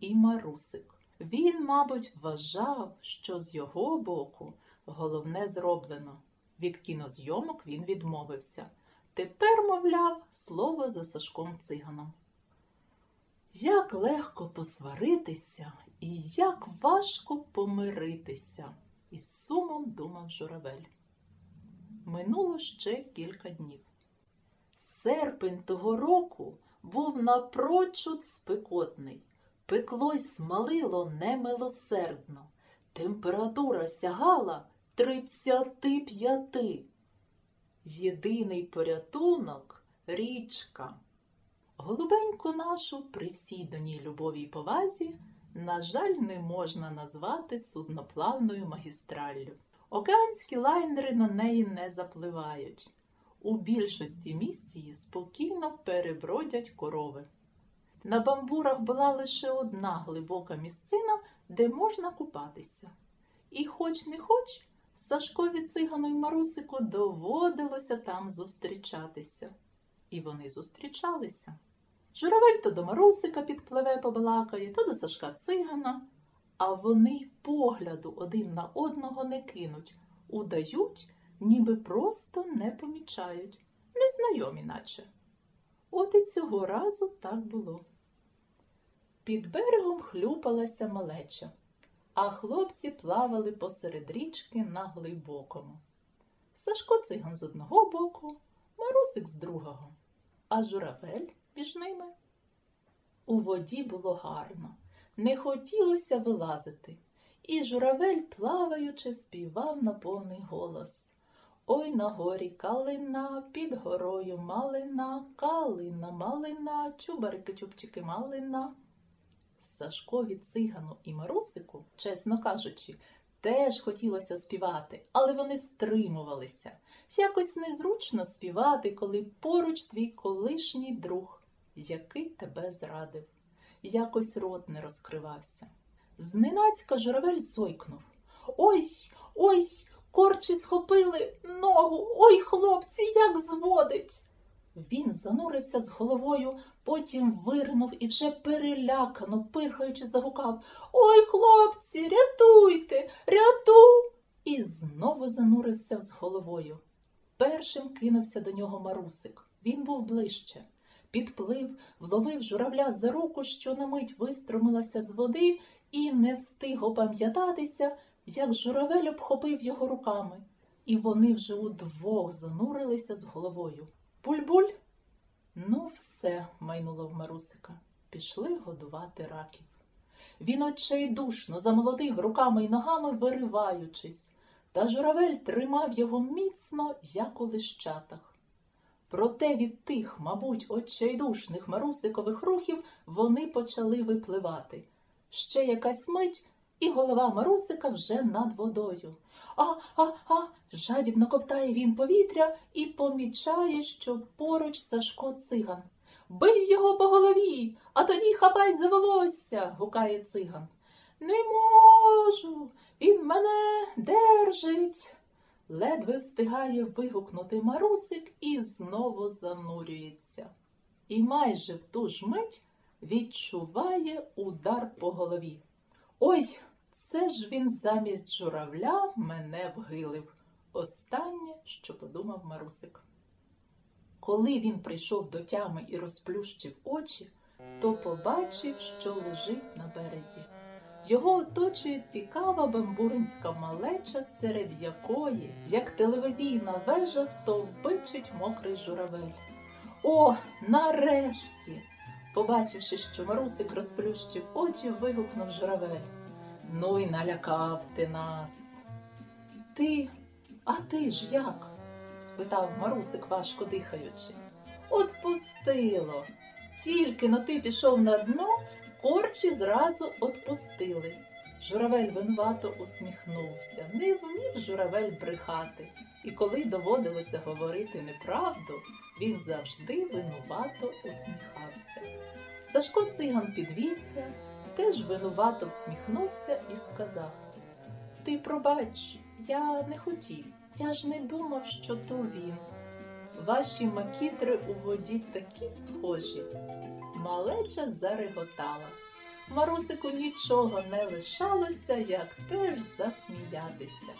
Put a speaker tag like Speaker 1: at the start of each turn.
Speaker 1: і Марусик. Він, мабуть, вважав, що з його боку головне зроблено. Від кінозйомок він відмовився. Тепер, мовляв, слово за Сашком циганом. Як легко посваритися і як важко помиритися, із сумом думав журавель. Минуло ще кілька днів. Серпень того року був напрочуд спекотний. Пекло й смалило немилосердно. Температура сягала 35. Єдиний порятунок річка. Голубеньку нашу при всій до ній любові й повазі, на жаль, не можна назвати судноплавною магістраллю. Океанські лайнери на неї не запливають. У більшості місць її спокійно перебродять корови. На бамбурах була лише одна глибока місцина, де можна купатися. І хоч не хоч, Сашкові цигану й Марусику доводилося там зустрічатися. І вони зустрічалися. Журавель то до Марусика підпливе побалакає, то до Сашка цигана, а вони погляду один на одного не кинуть, удають, ніби просто не помічають, незнайомі наче. От і цього разу так було. Під берегом хлюпалася малеча, а хлопці плавали посеред річки на глибокому. Сашко циган з одного боку, Марусик з другого, а журавель між ними. У воді було гарно, не хотілося вилазити, і журавель, плаваючи, співав на повний голос. Ой на горі калина, під горою малина, калина, малина, чубарики, чубчики, малина. Сашкові цигану і Марусику, чесно кажучи, теж хотілося співати, але вони стримувалися. Якось незручно співати, коли поруч твій колишній друг, який тебе зрадив. Якось рот не розкривався. Зненацька журавель зойкнув. Ой, ой, корчі схопили ногу, ой, хлопці, як зводить. Він занурився з головою, потім вирнув і вже перелякано, пирхаючи, загукав Ой, хлопці, рятуйте, ряту. І знову занурився з головою. Першим кинувся до нього марусик. Він був ближче. Підплив, вловив журавля за руку, що на мить вистромилася з води, і не встиг опам'ятатися, як журавель обхопив його руками, і вони вже удвох занурилися з головою. Буль-буль? Ну, все, майнуло в Марусика. Пішли годувати раків. Він отчайдушно замолотив руками й ногами, вириваючись, та журавель тримав його міцно, як у лищатах. Проте від тих, мабуть, отчайдушних марусикових рухів вони почали випливати. Ще якась мить, і голова Марусика вже над водою. А, а, а, жадібно ковтає він повітря і помічає, що поруч Сашко циган. Бий його по голові, а тоді хапай за волосся, гукає циган. Не можу, він мене держить. Ледве встигає вигукнути Марусик і знову занурюється. І майже в ту ж мить відчуває удар по голові. Ой, це ж він замість журавля мене вгилив. Останнє, що подумав Марусик. Коли він прийшов до тями і розплющив очі, то побачив, що лежить на березі. Його оточує цікава бамбуринська малеча, серед якої, як телевізійна вежа, стовбичить мокрий журавель. О, нарешті! Побачивши, що Марусик розплющив очі, вигукнув журавель. Ну й налякав ти нас. Ти, а ти ж як? спитав Марусик, важко дихаючи. От пустило. Тільки но ти пішов на дно, корчі зразу отпустили. Журавель винувато усміхнувся. Не вмів журавель брехати, і коли доводилося говорити неправду, він завжди винувато усміхався. Сашко циган підвівся, теж винувато всміхнувся і сказав Ти пробач, я не хотів, я ж не думав, що то він. Ваші макітри у воді такі схожі. Малеча зареготала. Марусику нічого не лишалося, як теж засміятися.